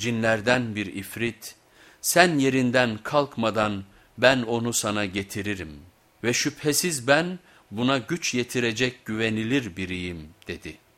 cinlerden bir ifrit, sen yerinden kalkmadan ben onu sana getiririm ve şüphesiz ben buna güç yetirecek güvenilir biriyim dedi.''